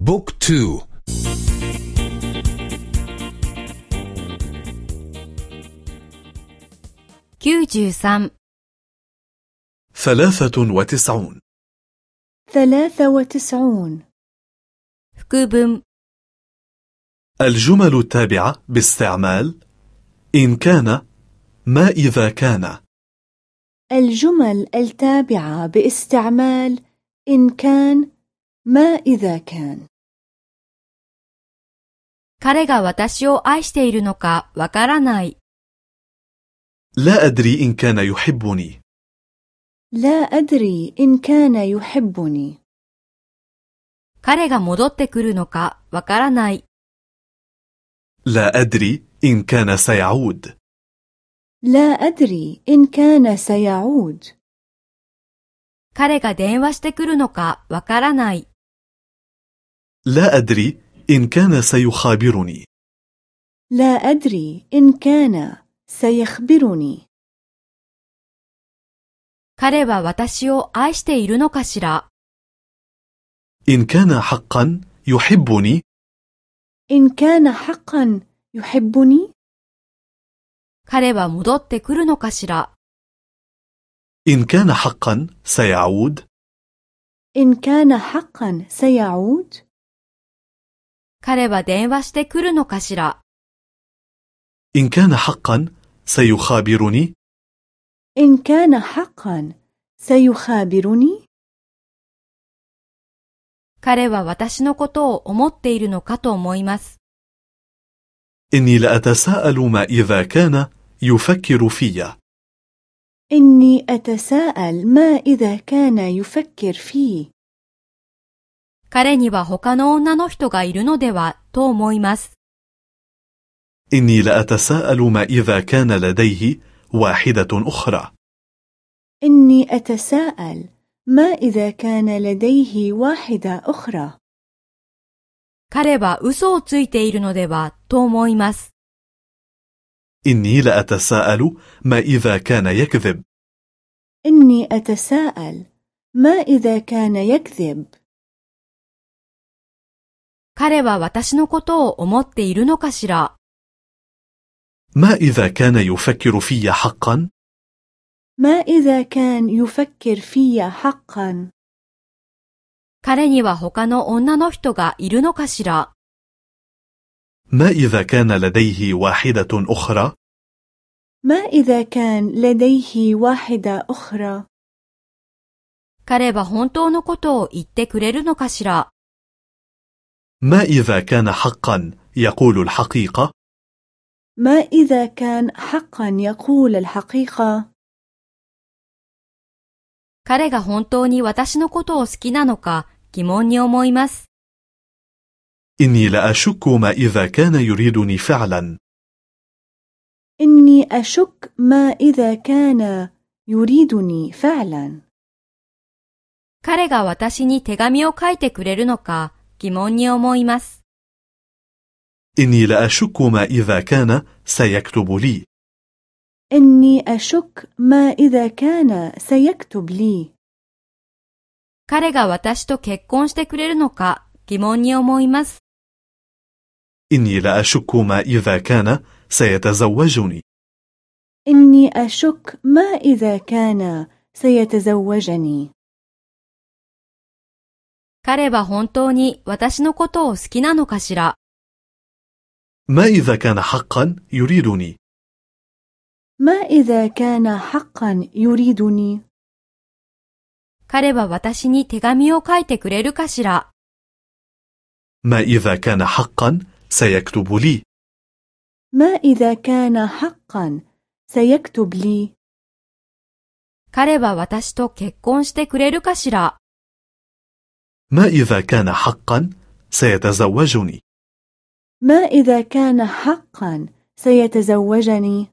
بوك تو. ثلاثة وتسعون. ثلاثة وتسعون. 副文 الجمل التابعة باستعمال. إن كان ما إذا كان. الجمل التابعة باستعمال. إن كان ما إذا كان 彼が私を愛しているのかわからない。 لا أدري إن كان يحبني لا أدري إن كان يحبني 彼が戻ってくるのかわからない。 لا أدري إن كان سيعود لا أدري إن كان سيعود 彼が電話してくるのかわからない。 لا أدري إن كان سيخابرني لا أدري إن كان سيخبرني 彼は私を愛しているのかしら إن كان حقا يحبني إن كان حقا يحبني 彼は戻ってくるのかしら إن كان حقا سيعود إن كان حقا سيعود 彼は電話してくるのかしら إن كان حقا سيخابرني إن كان حقا سيخابرني 彼は私のことを思っているのかと思います。 إني لأتساءل ما إذا كان يفكر في إني أتساءل ما إذا كان يفكر فيه 彼には他の女の人がいるのではと思います。 إني لأتساءل ما إذا كان لديه واحدة أخرى إني أتساءل ما إذا كان لديه واحدة أخرى 彼は嘘をついているのではと思います。 إني لأتساءل ما إذا كان يكذب إني أتساءل ما إذا كان يكذب 彼は私のことを思っているのかしら ما إذا كان يفكر في حقا ما إذا كان يفكر في حقا 彼には他の女の人がいるのかしら ما إذا كان لديه واحدة أخرى ما إذا كان لديه واحدة أخرى 彼は本当のことを言ってくれるのかしら ما إذا كان حقا يقول الحقيقة ما إذا كان حقا يقول الحقيقة 彼が本当に私のことを好きなのか疑問に思います。 إني لأشك ما إذا كان يريدني فعلا إني أشك ما إذا كان يريدني فعلا 彼が私に手紙を書いてくれるのか 疑問に思います。 إني لأشك ما إذا كان سيكتب لي إني أشك ما إذا كان سيكتب لي 彼が私と結婚してくれるのか疑問に思います。 إني لأشك ما إذا كان سيتزوجني إني أشك ما إذا كان سيتزوجني 彼は本当に私のことを好きなのかしら ما إذا كان حقا يريدني ما إذا كان حقا يريدني 彼は私に手紙を書いてくれるかしら ما إذا كان حقا سيكتب لي ما إذا كان حقا سيكتب لي 彼は私と結婚してくれるかしら ما إذا كان حقا سيتزوجني. ما إذا كان حقا سيتزوجني.